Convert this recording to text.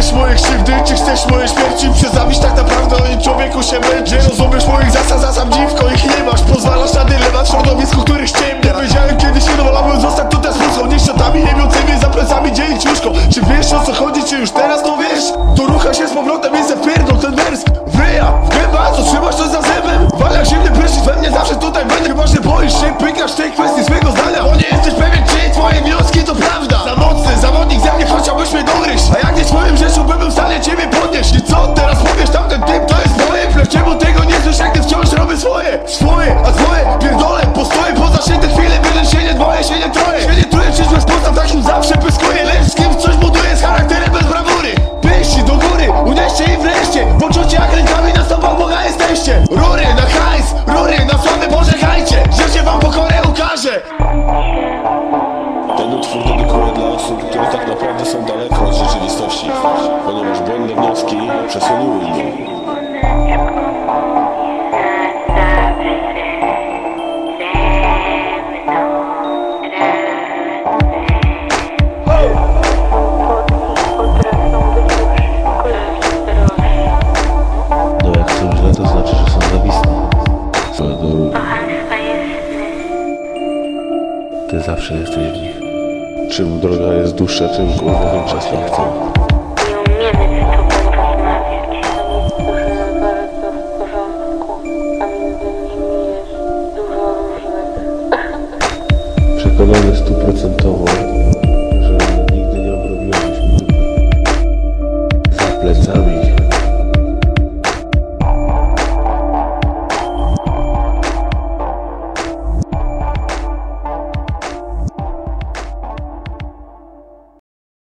Czy chcesz mojej śmierci? Przezawić tak naprawdę o człowieku się męczy Nie rozumiesz moich zasad, zasad dziwko ich nie masz. Pozwalasz na dylemat w środowisku, których ściemnia Wiedziałem kiedyś nie wolałbym zostać tutaj z puską Niech szatami jemiącymi za plecami dzielić łóżko Czy wiesz o co chodzi, czy już teraz to wiesz? To rucha się z powrotem i se jak rękami na stopach Boga jesteście. Rury na hajs, rury na sławy poczekajcie Że się wam pokorę ukaże Ten utwór dedykuję dla osób, które tak naprawdę są daleko od rzeczywistości, ponieważ błędne wnioski przesłoniły ich. Ty zawsze jesteś w nich. czym droga jest dłuższa, tym kurwa większa selekcja. Nie umiemy z tobą rozmawiać. To jest bardzo w porządku, a między nimi jest dużo różnych. Przekonany stuprocentowo,